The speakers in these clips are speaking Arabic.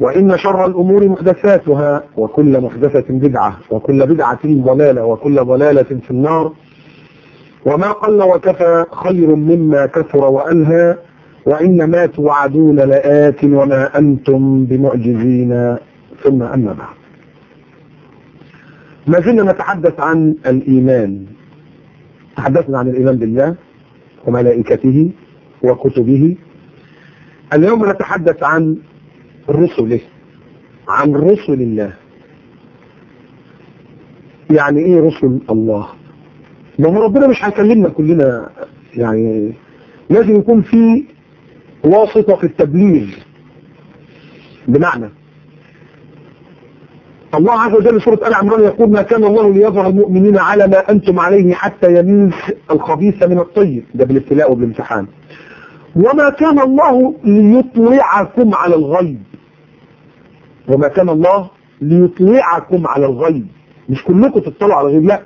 وإن شر الأمور محدثاتها وكل محدثة بدعة وكل بدعة ضلالة وكل ضلالة في النار. وما قل وكفى خير مما كثر وألهى وإنما توعدون لآت وما أنتم بمعجزين. ثم أما بعد. ما زلنا نتحدث عن الإيمان. تحدثنا عن الإيمان بالله وملائكته وكتبه. اليوم نتحدث عن رسله عن رسل الله. يعني إيه رسل الله؟ ما هو ربنا مش هيكلمنا كلنا يعني لازم يكون في واسطة في التبليغ بمعنى. الله عز وجل سورة آل عمران يقول ما كان الله ليظهر المؤمنين على ما أنتم عليه حتى يميز الخبيث من الطيب. ده بالابتلاء وبالامتحان. وما كان الله ليطلعكم على الغيب. وما كان الله ليطلعكم على الغيب. مش كلكم تطلعوا على الغيب لا.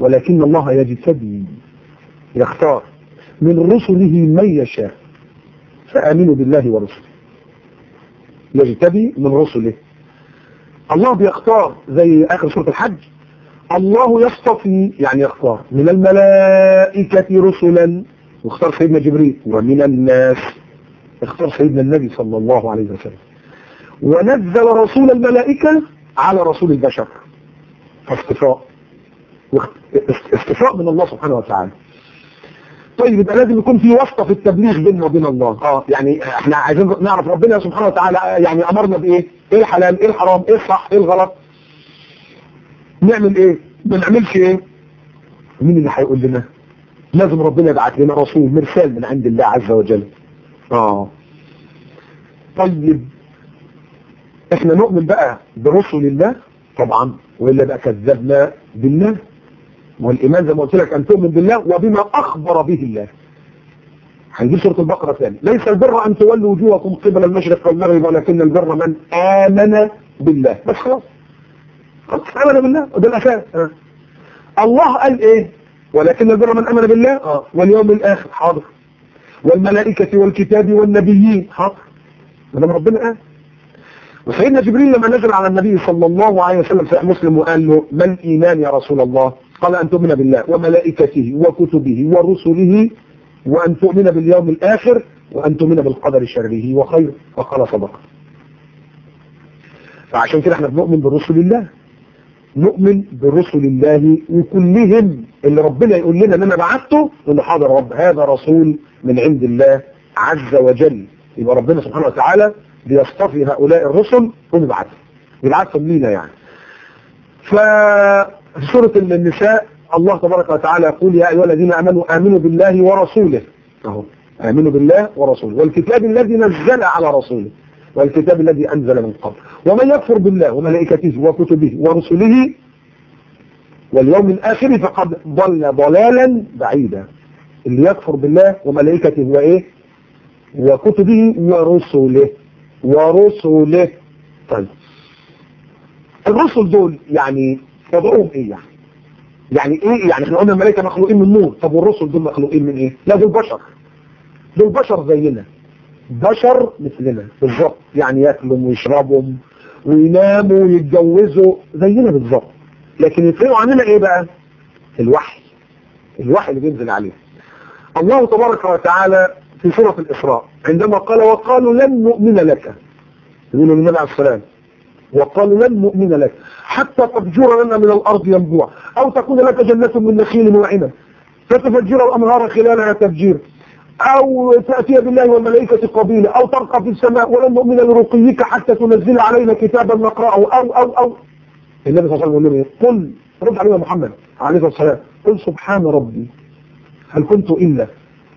ولكن الله يجتبي يختار من رسله من يشاء. فآمنوا بالله ورسله. يجتبي من رسله. الله بيختار زي آخر سورة الحج. الله يصطفي يعني يختار. من الملائكة رسلا. واختار سيدنا جبريل. ومن الناس. اختار سيدنا النبي صلى الله عليه وسلم. ونزل رسول الملائكة على رسول البشر. فاصطفاء استفاء من الله سبحانه وتعالى. طيب يبقى لازم يكون في واسطة في التبليغ بيننا وبين الله. آه يعني إحنا عايزين نعرف ربنا سبحانه وتعالى يعني أمرنا بإيه؟ إيه الحلال؟ إيه الحرام؟ إيه الصح؟ إيه الغلط؟ نعمل إيه؟ ما نعملش إيه؟ مين اللي هيقول لنا؟ لازم ربنا يبعت لنا رسول مرسال من عند الله عز وجل. آه. طيب إحنا نؤمن بقى برسل الله طبعا وإلا بقى كذبنا بالله. والإيمان زي ما قلت لك أن تؤمن بالله وبما أخبر به الله. هنجيب سورة البقرة ثاني ليس البر أن تولوا وجوهكم قبل المشرق والمغرب ولكن البر من آمن بالله. بس خلاص. خلاص آمن بالله وده الأساس. آه. الله قال إيه؟ ولكن البر من آمن بالله؟ آه. واليوم الآخر حاضر. والملائكة والكتاب والنبيين حاضر. ده ربنا قال. وسيدنا جبريل لما نزل على النبي صلى الله عليه وسلم في مسلم وقال له ما الإيمان يا رسول الله؟ قال أن تؤمن بالله وملائكته وكتبه ورسله وأن تؤمن باليوم الآخر وأن تؤمن بالقدر شره وخير وقال صدق. فعشان كده إحنا بنؤمن برسل الله. نؤمن برسل الله وكلهم. اللي ربنا يقول لنا إن أنا بعته انه حاضر رب هذا رسول من عند الله عز وجل. يبقى ربنا سبحانه وتعالى بيصطفي هؤلاء الرسل ويبعثهم يبعثهم لينا يعني. ففي سورة النساء الله تبارك وتعالى يقول يا أيها الذين آمنوا آمنوا بالله ورسوله. أهو. آمنوا بالله ورسوله. والكتاب الذي نزل على رسوله. والكتاب الذي أنزل من قبل. ومن يكفر بالله وملائكته وكتبه ورسله واليوم الآخر فقد ضل ضلالا بعيدا. اللي يكفر بالله وملائكته وإيه؟ وكتبه ورسله. ورسله طيب. الرسل دول يعني وضعهم إيه يعني؟ يعني إيه؟ يعني إحنا قلنا الملائكة مخلوقين من نور. طب والرسل دول مخلوقين من إيه؟ لا دول بشر. دول بشر زينا. بشر مثلنا بالظبط. يعني ياكلوا ويشربوا ويناموا ويتجوزوا زينا بالظبط. لكن يفرقوا عننا إيه بقى؟ الوحي. الوحي اللي بينزل عليه الله تبارك وتعالى في سورة الإسراء عندما قال وقالوا لن نؤمن لك. يقولوا للنبي عليه السلام وقالوا لن نؤمن لك. حتى تفجر لنا من الأرض ينبوع أو تكون لك جنة من نخيل وعنب فتفجر الأنهار خلالها تفجير. أو تأتي بالله والملائكة قبيلة أو ترقى في السماء ولن نؤمن لرقيك حتى تنزل علينا كتابا نقرأه. أو أو أو النبي صلى الله عليه وسلم قل رد عليه محمد عليه الصلاة والسلام قل سبحان ربي هل كنت إلا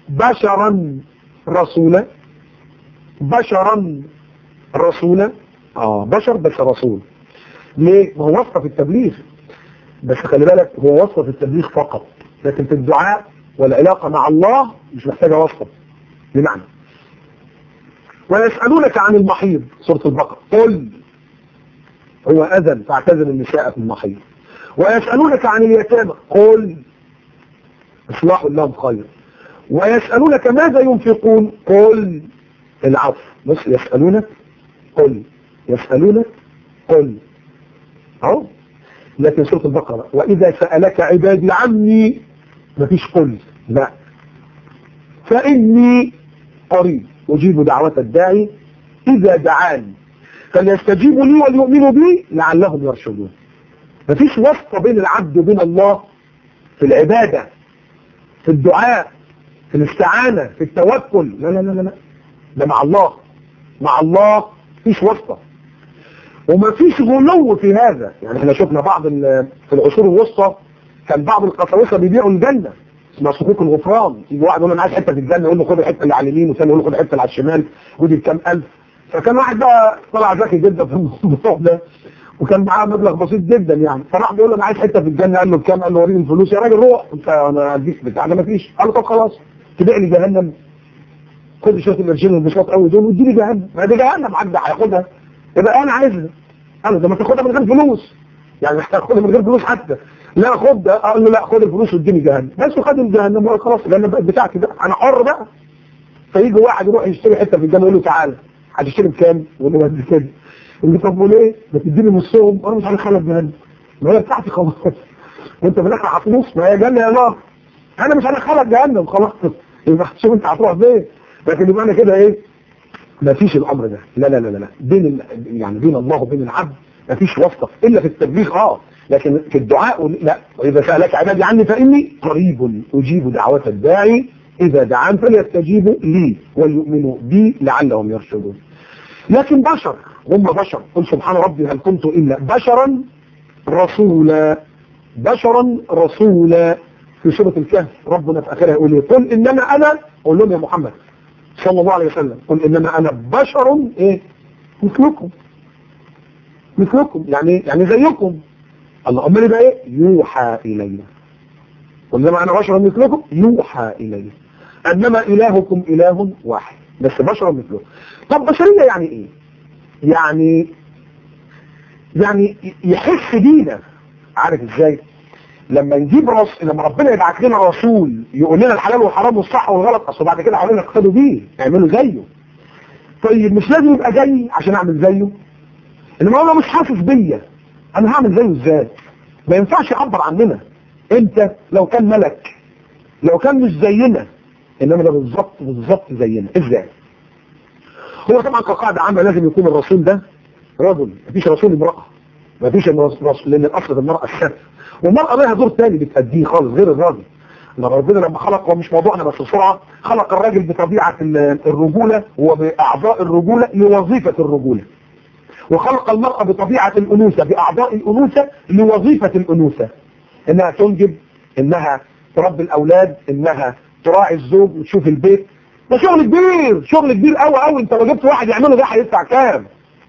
بشرا رسولا بشرا رسولا. آه بشر بس رسول. ليه؟ ما هو وصفه في التبليغ. بس خلي بالك هو وصفة في التبليغ فقط. لكن في الدعاء والعلاقة مع الله مش محتاجة وصفة بمعنى. ويسألونك عن المحيض. سورة البقرة. قل. هو أذن فاعتزل النساء في المحيض. ويسألونك عن اليتامى. قل. إصلاح لهم خير. ويسألونك ماذا ينفقون؟ قل العفو. بص يسألونك؟ قل. يسألونك؟ قل. اهو لكن سورة البقرة وإذا سألك عبادي عني مفيش قل. لا. فإني قريب. أجيب دعوة الداعي إذا دعاني. فليستجيبوا لي وليؤمنوا بي لعلهم يرشدون. مفيش واسطة بين العبد وبين الله في العبادة في الدعاء في الاستعانة في التوكل. لا لا لا لا ده مع الله. مع الله مفيش واسطة. ومفيش غلو في هذا. يعني إحنا شفنا بعض في العصور الوسطى كان بعض القساوسة بيبيعوا الجنة. اسمها صكوك الغفران. يجي واحد يقول أنا عايز حتة في الجنة يقول له خد الحتة اللي على اليمين وثاني يقول له خد الحتة اللي على الشمال ودي بكام ألف. فكان واحد بقى طلع ذكي جدا في الموضوع ده وكان معاه مبلغ بسيط جدا يعني. فراح بيقول له أنا عايز حتة في الجنة. قال له بكام قال له وريني الفلوس. يا راجل روح. انت أنا اديك بتاع ده مفيش. قال له طب خلاص. تبيع لي جهنم. خد شوية القرشين البساط قوي دول واديني جهنم. ما دي جهنم حد هياخدها. يبقى أنا عايزها. له ده ما تاخدها من غير فلوس. يعني محتاج تاخدها من غير فلوس حتى. لا خد قال له لا خد الفلوس واديني جهنم. بس وخد الجهنم وقال خلاص الجهنم بقت بتاعتي بقى. أنا حر بقى. فيجي واحد يروح يشتري حتة في الجنة يقول له تعالى هتشتري بكام؟ يقول له قد كده. يقول له طب وليه؟ ما تديني نصهم أنا مش هدخلك جهنم. ما هي بتاعتي خلاص. وأنت في الآخر هتنص ما هي جنة يا الله. أنا مش هدخلك جهنم خلاص. يبقى شوف انت هتروح فين لكن أنا كده إيه؟ ما فيش الأمر ده. لا لا لا لا بين. يعني بين الله وبين العبد ما فيش واسطة إلا في التبليغ. آه. لكن في الدعاء لا. وإذا سألك عبادي عني فإني قريب أجيب دعوة الداعي. إذا دعان فليستجيبوا لي وليؤمنوا بي لعلهم يرشدون. لكن بشر هم بشر. قل سبحان ربي هل كنت إلا بشرا رسولا. بشرا رسولا. في سوره الكهف ربنا في آخرها يقول قل إنما أنا قول لهم يا محمد صلى الله عليه وسلم قل إنما أنا بشر إيه؟ مثلكم مثلكم يعني يعني زيكم. الله امال يبقى إيه؟ يوحى قل إنما أنا بشر مثلكم؟ يوحى إلي. إنما إلهكم إله واحد بس بشر مثلكم طب بشرية يعني إيه؟ يعني يعني يحس بينا. عارف إزاي؟ لما نجيب رس... لما ربنا يبعت لنا رسول يقول لنا الحلال والحرام والصح والغلط أصل بعد كده حوالينا يقتدوا بيه يعملوا زيه. طيب مش لازم يبقى زيي عشان أعمل زيه؟ إنما هو مش حاسس بيا. أنا هعمل زيه إزاي؟ ما ينفعش يعبر عننا. أنت لو كان ملك لو كان مش زينا إنما ده بالظبط بالظبط زينا. إزاي؟ هو طبعا كقاعدة عامة لازم يكون الرسول ده رجل مفيش رسول امرأة. مفيش رسول لأن الأصل في المرأة الشمس والمرأة لها دور تاني بتأديه خالص غير الراجل. لما ربنا لما خلق هو مش موضوعنا بس بسرعة خلق الراجل بطبيعة الرجولة وبأعضاء الرجولة لوظيفة الرجولة. وخلق المرأة بطبيعة الأنوثة بأعضاء الأنوثة لوظيفة الأنوثة. إنها تنجب إنها تربي الأولاد إنها تراعي الزوج وتشوف البيت. ده شغل كبير شغل كبير قوي قوي أنت لو جبت واحد يعمله ده هيدفع كام؟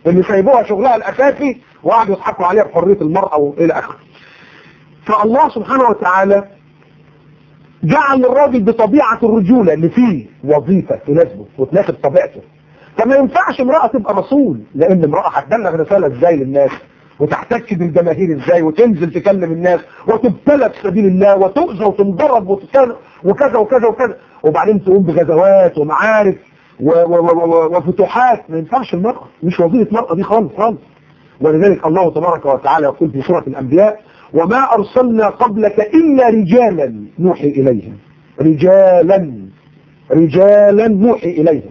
اللي سايبوها شغلها الأساسي وقعدوا يضحكوا عليها بحرية المرأة وإلى آخره. فالله سبحانه وتعالى جعل الراجل بطبيعة الرجولة اللي فيه وظيفة تناسبه وتناسب طبيعته. فما ينفعش امرأة تبقى رسول لأن امرأة هتبلغ رسالة إزاي للناس؟ وتحتك بالجماهير إزاي؟ وتنزل تكلم الناس؟ وتبتلى في سبيل الله؟ وتؤذى وتنضرب وكذا وكذا وكذا وكذا. وبعدين تقوم بغزوات ومعارك وفتوحات. ما ينفعش المرأة مش وظيفة مرأة دي خالص خالص. ولذلك الله تبارك وتعالى يقول في سورة الأنبياء وما أرسلنا قبلك إلا رجالا نوحي إليهم. رجالا رجالا نوحي إليهم.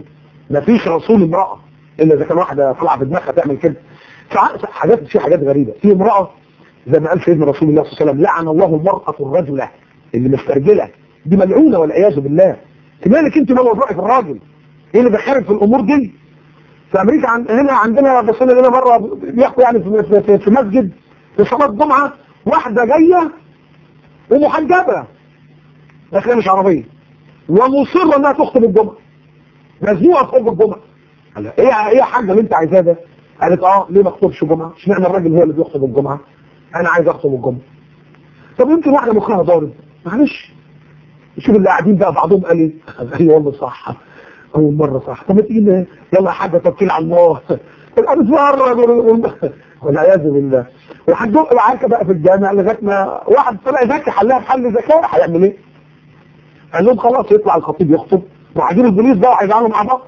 ما فيش رسول امرأة إلا إذا كان واحدة طلع في دماغها تعمل كده. حاجات في حاجات غريبة. في امرأة زي ما قال سيدنا رسول الله صلى الله عليه وسلم لعن الله المرأة الرجلة اللي مسترجلة. دي ملعونة والعياذ بالله. مالك أنت ما وضعك الراجل. إيه اللي دخلك في الأمور دي. في أمريكا. هنا عندنا بصينا لنا مرة بيحكوا يعني في, في, مسجد في صلاة الجمعة واحدة جاية ومحجبة بس هي مش عربية. ومصرة إنها تخطب الجمعة. مزنوقة تخطب الجمعة. قال إيه إيه يا حاجة اللي أنت عايزاه ده؟ قالت آه ليه ما اخطبش جمعة اشمعنى الراجل هو اللي بيخطب الجمعة. أنا عايز أخطب الجمعة. طب يمكن واحدة مخها ضارب. معلش. شوف اللي قاعدين بقى بعضهم قال إيه؟ قال لي والله صح. أول مرة صح. طب ما تيجي يلا يا حاجة توكل على الله. الان اتفرج والعياذ بالله. وهتدق معاك بقى في الجامع لغاية ما واحد طلع ذكي حلها بحل ذكاء هيعمل إيه؟ قال لهم خلاص يطلع الخطيب يخطب. وعايزين البوليس بقى هيزعلوا مع بعض.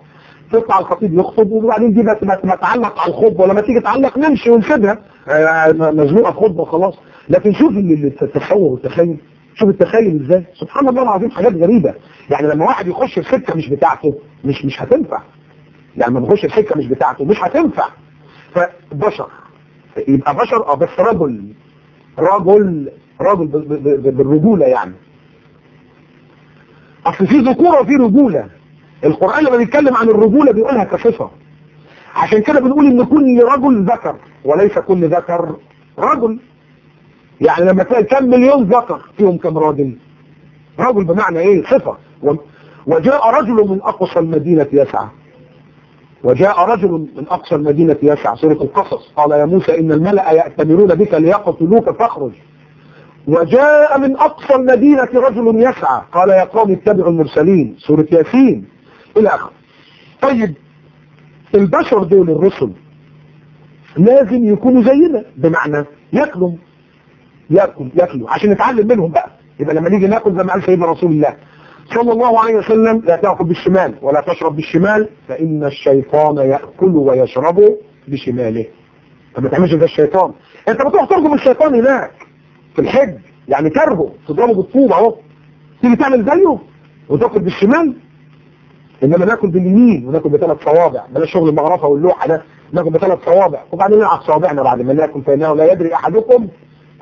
تطلع الخطيب يخطب وبعدين دي ما تعلق على الخطبة. ولما تيجي تعلق نمشي ونسيبها. مزنوقة في خطبه خلاص. لكن شوف التصور والتخيل. شوف التخيل إزاي. سبحان الله العظيم حاجات غريبة. يعني لما واحد يخش في سكة مش بتاعته مش مش هتنفع. يعني لما يخش في سكة مش بتاعته مش هتنفع. فبشر. يبقى بشر آه بس رجل. رجل رجل بالرجولة يعني. أصل في ذكورة وفي رجولة. القرآن لما بيتكلم عن الرجولة بيقولها كصفة. عشان كده بنقول إن كل رجل ذكر وليس كل ذكر رجل. يعني لما تلاقي كم مليون ذكر فيهم كم راجل. رجل بمعنى إيه؟ صفة. وجاء رجل من أقصى المدينة يسعى. وجاء رجل من أقصى المدينة يسعى. سورة القصص. قال يا موسى إن الملأ يأتمرون بك ليقتلوك فاخرج. وجاء من أقصى المدينة رجل يسعى. قال يا قوم اتبعوا المرسلين. سورة ياسين. إلى آخره. طيب البشر دول الرسل لازم يكونوا زينا. بمعنى ياكلوا ياكل ياكلوا عشان نتعلم منهم بقى. يبقى لما نيجي ناكل زي ما قال سيدنا رسول الله صلى الله عليه وسلم لا تأكل بالشمال ولا تشرب بالشمال فإن الشيطان يأكل ويشرب بشماله. فما تعملش ده الشيطان. أنت بتروح ترجم الشيطان هناك في الحج يعني كرهه تضربه بالطوب أهو. تيجي تعمل زيه وتأكل بالشمال. إنما ناكل باليمين وناكل بثلاث صوابع. بلاش شغل المغرفه واللوحة ده ناكل بثلاث صوابع. وبعدين نلعب صوابعنا بعد ما ناكل فانه لا يدري أحدكم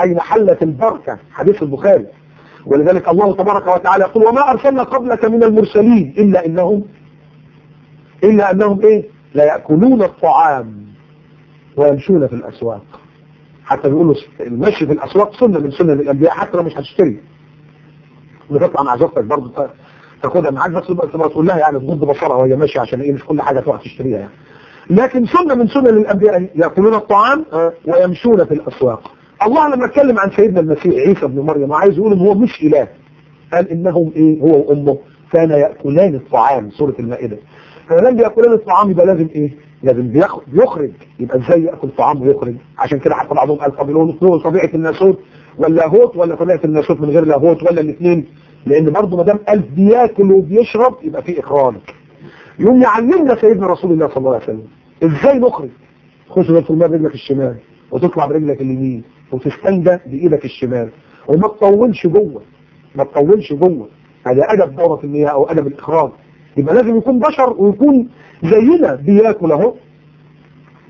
أين حلت البركة؟ حديث البخاري. ولذلك الله تبارك وتعالى يقول وما أرسلنا قبلك من المرسلين إلا إنهم إلا أنهم إيه؟ لا يأكلون الطعام ويمشون في الأسواق. حتى بيقولوا المشي في الأسواق سنة من سنة الأنبياء حتى لو مش هتشتري. وتطلع مع زوجتك برضه تاخدها معاك بس تبقى تقول لها يعني تغض بصرها وهي ماشية عشان إيه؟ مش كل حاجة تروح تشتريها يعني. لكن سنة من سنن الانبياء يأكلون الطعام ويمشون في الأسواق. الله لما اتكلم عن سيدنا المسيح عيسى ابن مريم عايز يقول إن هو مش إله. قال إنهم إيه؟ هو وأمه. كان يأكلان الطعام سورة المائدة. فلما بياكلان الطعام يبقى لازم إيه؟ لازم بيخرج. يبقى إزاي يأكل طعام ويخرج؟ عشان كده حتى بعضهم قال طب له طبيعة الناسوت ولا هوت ولا طبيعة الناسوت من غير لاهوت ولا الاثنين؟ لأن برضه ما دام قال بياكل وبيشرب يبقى في إخراج. يوم يعلمنا سيدنا رسول الله صلى الله عليه وسلم إزاي نخرج. خش في الماء برجلك الشمال وتطلع برجلك اليمين. وتستنجى بإيدك الشمال. وما تطولش جوه. ما تطولش جوه. هذا أدب دورة المياه أو أدب الإخراج. يبقى لازم يكون بشر ويكون زينا بياكل أهو.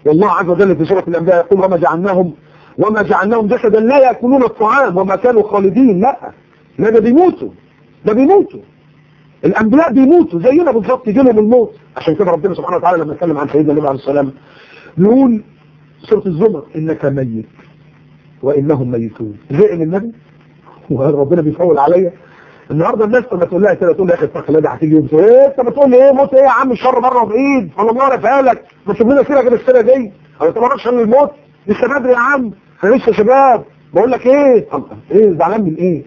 والله عز وجل في سورة الأنبياء يقول وما جعلناهم وما جعلناهم جسدا لا يأكلون الطعام وما كانوا خالدين. لا. لا ده بيموتوا. ده بيموتوا. الأنبياء بيموتوا. زينا بالظبط يجي لهم الموت. عشان كده ربنا سبحانه وتعالى لما اتكلم عن سيدنا النبي عليه السلام بيقول سورة الزمر إنك ميت. وإنهم ميتون. زعل النبي؟ وربنا بيفول عليا. النهارده الناس لما تقول لها كده تقول لها يا أخي الله ده هتيجي يوم إيه أنت بتقول لي إيه؟ موت إيه يا عم؟ الشر بره وبعيد. أنا الله عارفها لك ما تشوف لنا سيرة غير السيرة دي. أنا ما عشان الموت. لسه بدري يا عم. إحنا لسه شباب. بقول لك إيه؟ إيه زعلان من إيه؟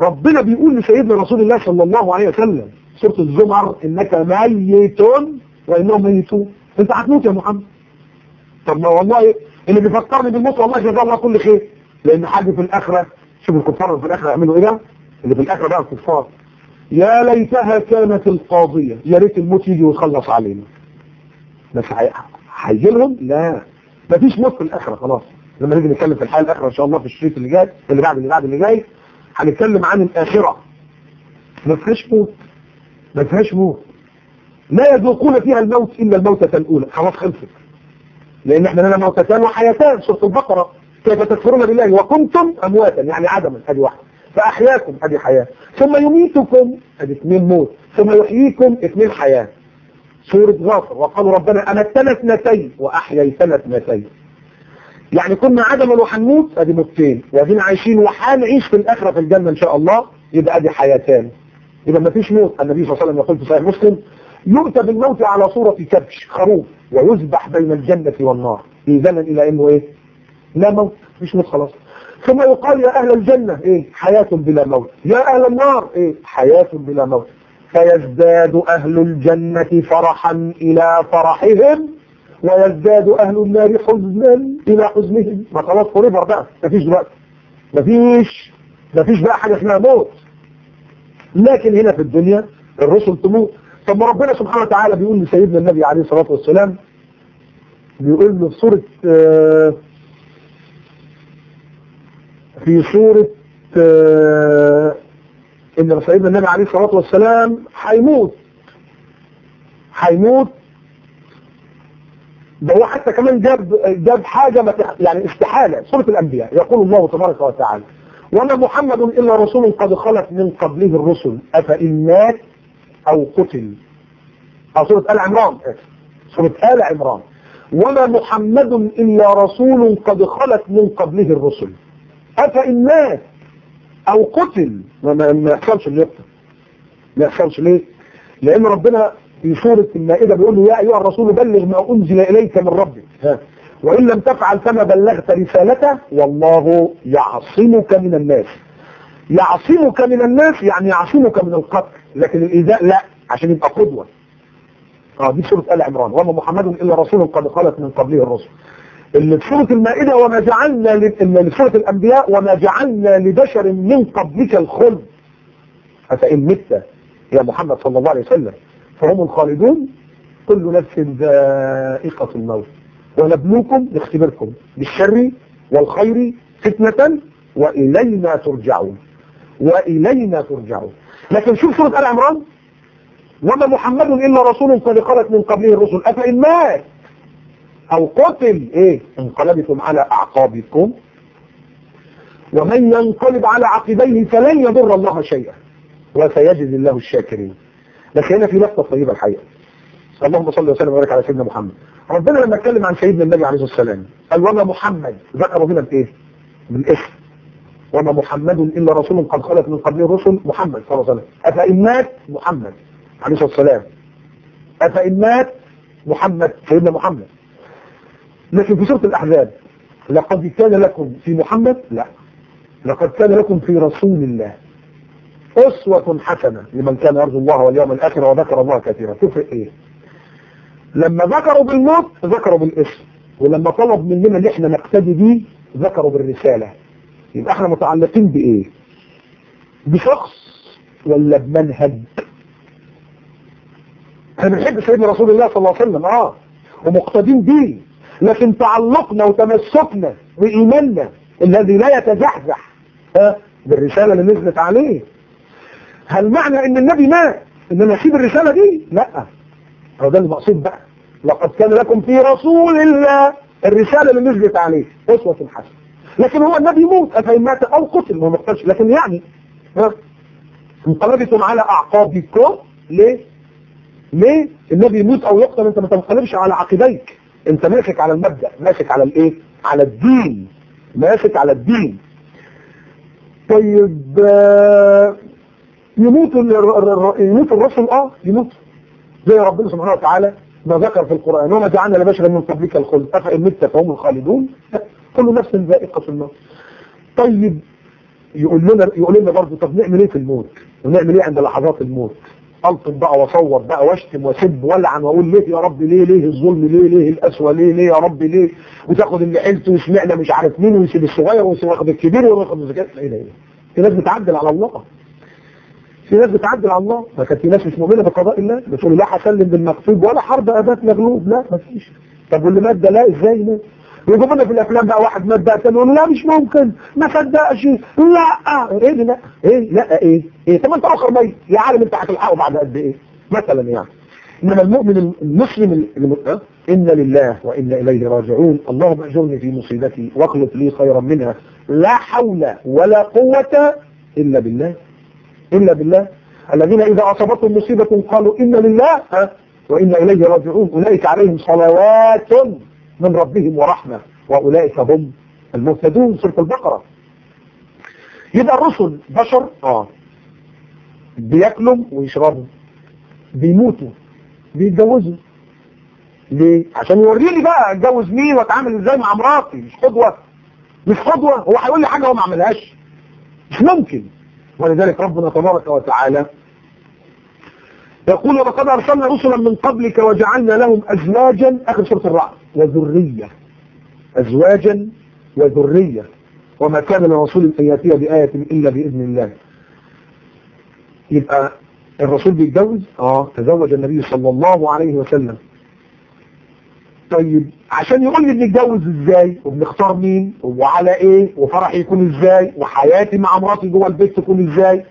ربنا بيقول لسيدنا رسول الله صلى الله عليه وسلم سورة الزمر إنك ميت وإنهم ميتون. أنت هتموت يا محمد. طب ما والله اللي بيفكرني بالموت والله جزاه الله كل خير. لأن حاجة في الآخرة شوف الكفار في الآخرة يعملوا إيه اللي في الآخرة بقى الكفار. يا ليتها كانت القاضية. يا ريت الموت يجي ويخلص علينا. بس هيجي لا. مفيش موت في الآخرة خلاص. لما نيجي نتكلم في الحياة الآخرة إن شاء الله في الشريط اللي جاي اللي بعد اللي بعد اللي جاي هنتكلم عن الآخرة. ما فيهاش موت. ما فيهاش موت. لا يذوقون فيها الموت إلا الموتة الأولى. خلاص خلصت. لأن إحنا لنا موتتان وحياتان. سورة البقرة. كيف تكفرون بالله؟ وكنتم أمواتا. يعني عدما هذه واحدة فأحياكم هذه حياة. ثم يميتكم هذه اثنين موت. ثم يحييكم اثنين حياة. سورة غافر. وقالوا ربنا أمتنا اثنتين وأحييتنا اثنتين. يعني كنا عدما وحنموت ادي موتين وادينا عايشين وحنعيش في الآخرة في الجنة إن شاء الله. يبقى ادي حياتان. يبقى ما فيش موت. النبي صلى الله عليه وسلم يقول في صحيح مسلم يؤتى بالموت على صورة كبش خروف ويذبح بين الجنة والنار. اذنا إلى إنه إيه؟ لا موت مفيش موت خلاص. ثم يقال يا أهل الجنة إيه؟ حياة بلا موت. يا أهل النار إيه؟ حياة بلا موت. فيزداد أهل الجنة فرحا إلى فرحهم ويزداد أهل النار حزنا إلى حزنهم. ما خلاص فوريفر بقى. مفيش دلوقتي. مفيش مفيش بقى حاجة اسمها موت. لكن هنا في الدنيا الرسل تموت. طب ما ربنا سبحانه وتعالى بيقول لسيدنا النبي عليه الصلاة والسلام بيقول له في سورة آه في سورة آه إن سيدنا النبي عليه الصلاة والسلام هيموت. هيموت. ده هو حتى كمان جاب جاب حاجة ما يعني استحالة. سورة الأنبياء يقول الله تبارك وتعالى وما محمد إلا رسول قد خلت من قبله الرسل. أفإن مات أو قتل أو سورة آل عمران. سورة آل عمران. وما محمد إلا رسول قد خلت من قبله الرسل. أفإن مات أو قتل ما يحصلش اللي يقتل ما يحصلش ليه؟ لأن ربنا في سورة المائدة بيقول له يا أيها الرسول بلغ ما أنزل إليك من ربك. ها. وإن لم تفعل فما بلغت رسالته والله يعصمك من الناس. يعصمك من الناس يعني يعصمك من القتل. لكن الإيذاء لا عشان يبقى قدوة. آه دي سورة آل عمران. وما محمد إلا رسول قد خلت من قبله الرسل. اللي في سورة المائدة وما جعلنا اللي في سورة الأنبياء وما جعلنا لبشر من قبلك الخلد. فإن مت يا محمد صلى الله عليه وسلم فهم الخالدون. كل نفس ذائقة الموت. ونبلوكم نختبركم بالشر والخير فتنة وإلينا ترجعون. وإلينا ترجعون. لكن شوف سورة آل عمران. وما محمد إلا رسول قد خلت من قبله الرسل. أفإن مات أو قتل إيه؟ انقلبتم على أعقابكم. ومن ينقلب على عقبيه فلن يضر الله شيئا وسيجزي الله الشاكرين. لكن هنا في لفظة طيبة الحقيقة. اللهم صل وسلم وبارك على سيدنا محمد. ربنا لما اتكلم عن سيدنا النبي عليه الصلاة والسلام قال وما محمد ذكروا هنا بايه بالاسم وما محمد إلا رسول قد خلت من قبله الرسل محمد صلى الله عليه وسلم. أفإن مات محمد عليه الصلاة والسلام. أفإن مات محمد سيدنا محمد. لكن في سورة الأحزاب لقد كان لكم في محمد؟ لا. لقد كان لكم في رسول الله أسوة حسنة لمن كان يرجو الله واليوم الآخر وذكر الله كثيرا. تفرق إيه. لما ذكروا بالموت ذكروا بالاسم. ولما طلب مننا ان إحنا نقتدي بيه ذكروا بالرسالة. يبقى إحنا متعلقين بإيه؟ بشخص ولا بمنهج؟ إحنا بنحب سيدنا رسول الله صلى الله عليه وسلم آه ومقتدين بيه لكن تعلقنا وتمسكنا بإيماننا الذي لا يتزحزح ها بالرسالة اللي نزلت عليه. هل معنى إن النبي مات؟ إن أنا أسيب الرسالة دي؟ لا. هو ده المقصود بقى. لقد كان لكم في رسول الله الرسالة اللي نزلت عليه أسوة حسنة. لكن هو النبي يموت أفإن مات أو قتل ما مقتلش لكن يعني انقلبتم على أعقابكم ليه؟ ليه؟ النبي يموت أو يقتل أنت ما تنقلبش على عقبيك أنت ماسك على المبدأ ماسك على الإيه؟ على الدين. ماسك على الدين. طيب يموت يموت الرسل آه يموت. زي ربنا سبحانه وتعالى ما ذكر في القرآن. وما جعلنا لبشر من قبلك الخلد. أفإن مت فهم الخالدون. كل نفس ذائقة الموت طيب يقول لنا يقول لنا برضه طب نعمل إيه في الموت؟ ونعمل إيه عند لحظات الموت؟ الطب بقى وأصور بقى وأشتم وأسب وألعن وأقول ليه يا رب ليه ليه الظلم؟ ليه ليه القسوة؟ ليه ليه يا رب ليه؟ وتاخد اللي حيلته وسمعنا مش عارف مين ويسيب الصغير وياخد الكبير وياخد الزكاه إيه ده إيه في ناس بتعدل على الله. في ناس بتعدل على الله. ما كانت في ناس مش مؤمنة بقضاء الله. بتقول لا هسلم بالمكتوب ولا حرب ابات مغلوب. لا ما فيش. طب واللي مات ده لا إزاي مات؟ يجيبوا لنا في الأفلام بقى واحد مات بقى تاني لا مش ممكن ما صدقش. لا. إيه لا إيه لا إيه إيه. طب أنت آخر ميت. يا عالم أنت هتلحقه بعد قد إيه؟ مثلا يعني. إنما المؤمن المسلم إن لله وإنا إليه راجعون. اللهم أجرني في مصيبتي واخلف لي خيرا منها. لا حول ولا قوة إلا بالله. إلا بالله. الذين إذا أصابتهم مصيبة قالوا إن لله وإنا إليه راجعون. أولئك عليهم صلوات من ربهم ورحمة وأولئك هم المهتدون. سورة البقرة. يبقى الرسل بشر آه بياكلوا ويشربوا بيموتوا بيتجوزوا. ليه؟ عشان يوريني بقى أتجوز مين وأتعامل إزاي مع مراتي. مش قدوة مش قدوة. هو هيقول لي حاجة هو ما عملهاش. مش ممكن. ولذلك ربنا تبارك وتعالى يقول ولقد أرسلنا رسلا من قبلك وجعلنا لهم أزواجا آخر سورة الرعد وذرية. أزواجا وذرية. وما كان لرسول أن يأتي بآية إلا بإذن الله. يبقى الرسول بيتجوز؟ آه تزوج النبي صلى الله عليه وسلم. طيب عشان يقول لي بنتجوز إزاي؟ وبنختار مين؟ وعلى إيه؟ وفرحي يكون إزاي؟ وحياتي مع مراتي جوه البيت تكون إزاي؟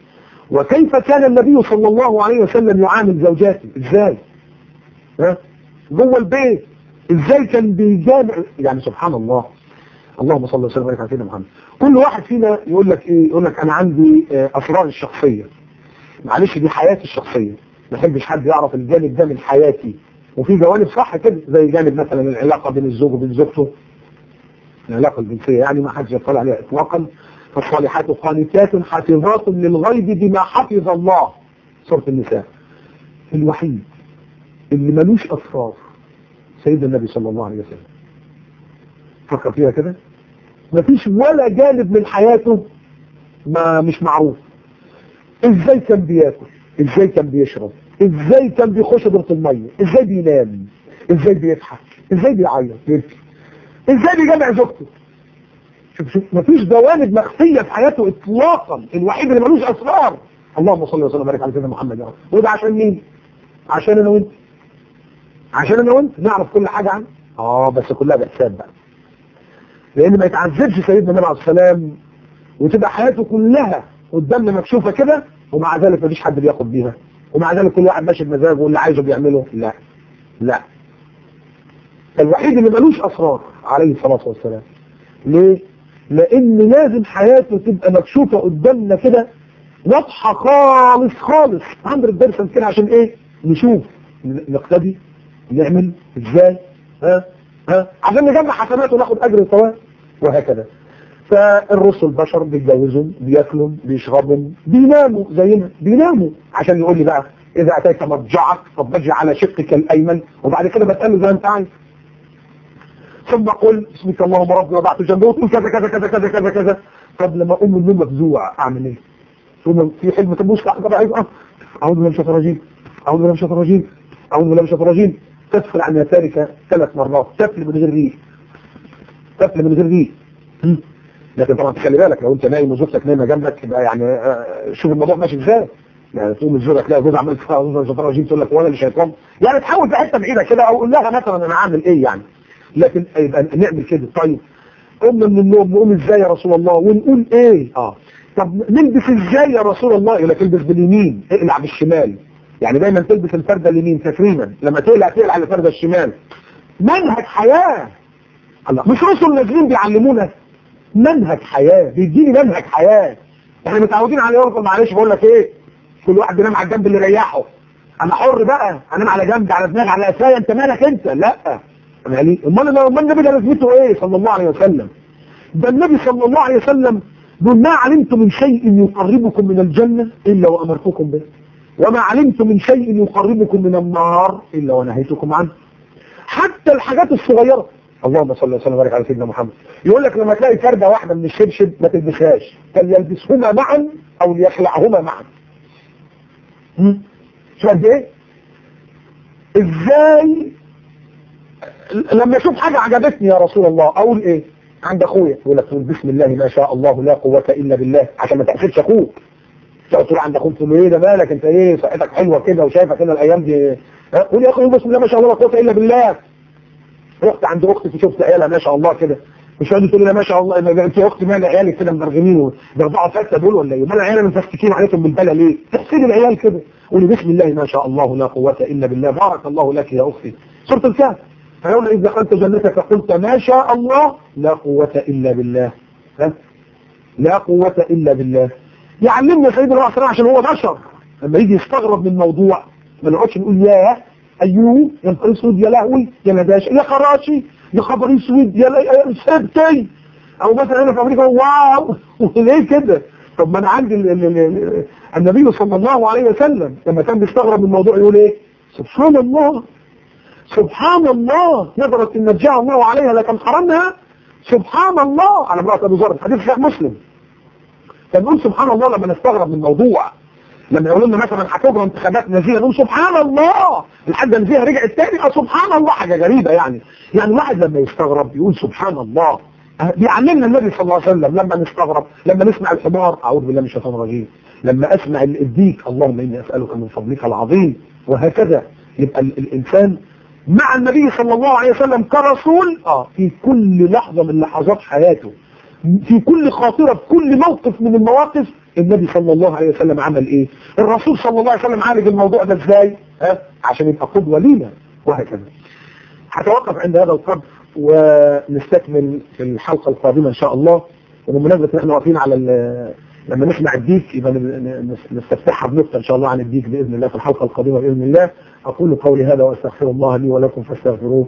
وكيف كان النبي صلى الله عليه وسلم يعامل زوجاته؟ إزاي؟ ها؟ جوه البيت. إزاي كان بيجامع؟ يعني سبحان الله. اللهم صل وسلم وبارك على سيدنا محمد. كل واحد فينا يقول لك إيه؟ يقول لك أنا عندي أسرار الشخصية. معلش دي حياتي الشخصية. ما بحبش حد يعرف الجانب ده من حياتي. وفي جوانب صح كده زي جانب مثلا العلاقة بين الزوج وبين زوجته. العلاقة الجنسية يعني ما حدش يطلع عليها اطلاقا. فالصالحات قانتات حافظات للغيب بما حفظ الله. سورة النساء. الوحيد اللي ملوش أسرار. سيدنا النبي صلى الله عليه وسلم. فكر فيها كده. مفيش ولا جانب من حياته ما مش معروف. إزاي كان بياكل؟ إزاي كان بيشرب؟ إزاي كان بيخش دورة المية؟ إزاي بينام؟ إزاي بيضحك؟ إزاي بيعيط؟ إزاي بيجمع زوجته؟ شوف شوف مفيش جوانب مخفية في حياته اطلاقا الوحيد اللي ملوش أسرار. اللهم صل وسلم وبارك على سيدنا محمد يا رب. وده عشان مين؟ عشان أنا وأنت. عشان أنا وأنت نعرف كل حاجة عنه. آه بس كلها بحساب بقى. لأن ما يتعذبش سيدنا النبي عليه السلام وتبقى حياته كلها قدامنا مكشوفة كده ومع ذلك مفيش حد بياخد بيها. ومع ذلك كل واحد ماشي بمزاجه واللي عايزه بيعمله. لا. لا. الوحيد اللي ملوش أسرار عليه الصلاة والسلام. ليه؟ لأن لازم حياته تبقى مكشوفة قدامنا كده واضحة خالص خالص. 100% كده عشان إيه؟ نشوف. نقتدي نعمل إزاي؟ ها؟ ها؟ عشان نجمع حسنات وناخد أجر الثواب وهكذا. فالرسل بشر بيتجوزوا بياكلوا بيشربوا بيناموا زينا بيناموا. عشان يقول لي بقى إذا أتيت مضجعك فاضطجع على شقك الأيمن وبعد كده بساله زي ما أنت عايز. ثم قل بسمك اللهم ربي وضعت جنبه وتقول كذا كذا كذا كذا كذا كذا قبل ما من النوم مفزوع أعمل إيه؟ ثم في حلم تبوس أعوذ بالله من الشيطان الرجيم. أعوذ بالله من الشيطان الرجيم. أعوذ بالله من الشيطان الرجيم. تدخل عن يسارك ثلاث مرات. تفل من غير ريح. تفل من غير ريح. لكن طبعا تخلي بالك لو أنت نايم وزوجتك نايمة جنبك يبقى يعني شوف الموضوع ماشي إزاي. يعني تقوم الزوجه تلاقي جوز عمال الشيطان الرجيم تقول لك وأنا اللي شيطان يعني تحاول في حتة بعيدة كده أو قول لها مثلا أنا عامل إيه يعني؟ لكن نعمل كده. طيب قمنا من النوم نقوم إزاي يا رسول الله؟ ونقول إيه؟ آه. طب نلبس إزاي يا رسول الله؟ يقول لك البس باليمين اقلع بالشمال. يعني دايما تلبس الفردة اليمين تكريما لما تقلع تقلع على الفردة الشمال. منهج حياة. الله مش رسل نازلين بيعلمونا منهج حياة. بيديني منهج حياة. إحنا متعودين على يرقل معلش بقول لك إيه؟ كل واحد بينام على الجنب اللي يريحه أنا حر بقى. أنام على جنب على دماغي على قفايا أنت مالك أنت؟ لأ. ليه امال امال النبي ده لازمته إيه؟ صلى الله عليه وسلم. ده النبي صلى الله عليه وسلم دول ما علمت من شيء يقربكم من الجنة إلا وأمرتكم به. وما علمت من شيء يقربكم من النار إلا ونهيتكم عنه. حتى الحاجات الصغيرة. اللهم صل وسلم وبارك على سيدنا محمد. يقول لك لما تلاقي فردة واحدة من الشبشب ما تلبسهاش. فليلبسهما معا أو ليخلعهما معا. شو قد إيه؟ إزاي لما أشوف حاجة عجبتني يا رسول الله. أقول إيه؟ عند اخويا يقول لك بسم الله ما شاء الله لا قوة إلا بالله. عشان ما تأثرش أخوك. تقول عند أخوك تقول له إيه ده مالك؟ أنت إيه؟ صحتك حلوة كده وشايفك كده الأيام دي. قول يا أخي بسم الله ما شاء الله لا قوة إلا بالله. رحت عند أختي شفت عيالها ما شاء الله كده. مش قاعد تقول لي ما شاء الله. أنت يا أختي مال عيالك كده مبرغمين بيرضعوا فته دول ولا إيه؟ مال عيالي مفسكين عليكم بالبلا ليه؟ تحسين العيال كده. قولي بسم الله ما شاء الله لا قوة إلا بالله. بارك الله لك يا أختي. سورة الكهف. فيوم إذ دخلت جنتك قلت ما شاء الله لا قوة إلا بالله؟ لا قوة إلا بالله. يعلمنا سيدنا الله عليه عشان هو بشر. لما يجي يستغرب من موضوع ما نقعدش نقول يا أيوه يا نهار اسود يا لهوي يا نداش يا خراشي يا خبر أسود يا سبتي. أو مثلا أنا في أمريكا واو ليه كده؟ طب ما أنا عندي ال ال ال النبي صلى الله عليه وسلم لما كان بيستغرب من الموضوع يقول إيه؟ سبحان الله. سبحان الله نظرة إن جاء الله عليها لكن حرمها. سبحان الله. على امرأة ابو ذر حديث صحيح مسلم. فنقول سبحان الله لما نستغرب من الموضوع لما يقولوا لنا مثلا هتجرى انتخابات نزيهة نقول سبحان الله. الحاجة نزيهه رجعت تاني آه سبحان الله. حاجة غريبة يعني. يعني الواحد لما يستغرب يقول سبحان الله. بيعلمنا النبي صلى الله عليه وسلم لما نستغرب لما نسمع الحمار أعوذ بالله من الشيطان الرجيم. لما أسمع الديك اللهم إني أسألك من فضلك العظيم وهكذا. يبقى الإنسان مع النبي صلى الله عليه وسلم كرسول آه. في كل لحظة من لحظات حياته. في كل خاطرة في كل موقف من المواقف النبي صلى الله عليه وسلم عمل إيه؟ الرسول صلى الله عليه وسلم عالج الموضوع ده إزاي؟ ها؟ عشان يبقى قدوة لينا وهكذا. هتوقف عند هذا القدر ونستكمل في الحلقة القادمة إن شاء الله. وبمناسبة إن إحنا واقفين على لما نسمع الديك يبقى نستفتحها بنقطة إن شاء الله عن الديك بإذن الله في الحلقة القادمة بإذن الله. أقول قولي هذا وأستغفر الله لي ولكم فاستغفروه.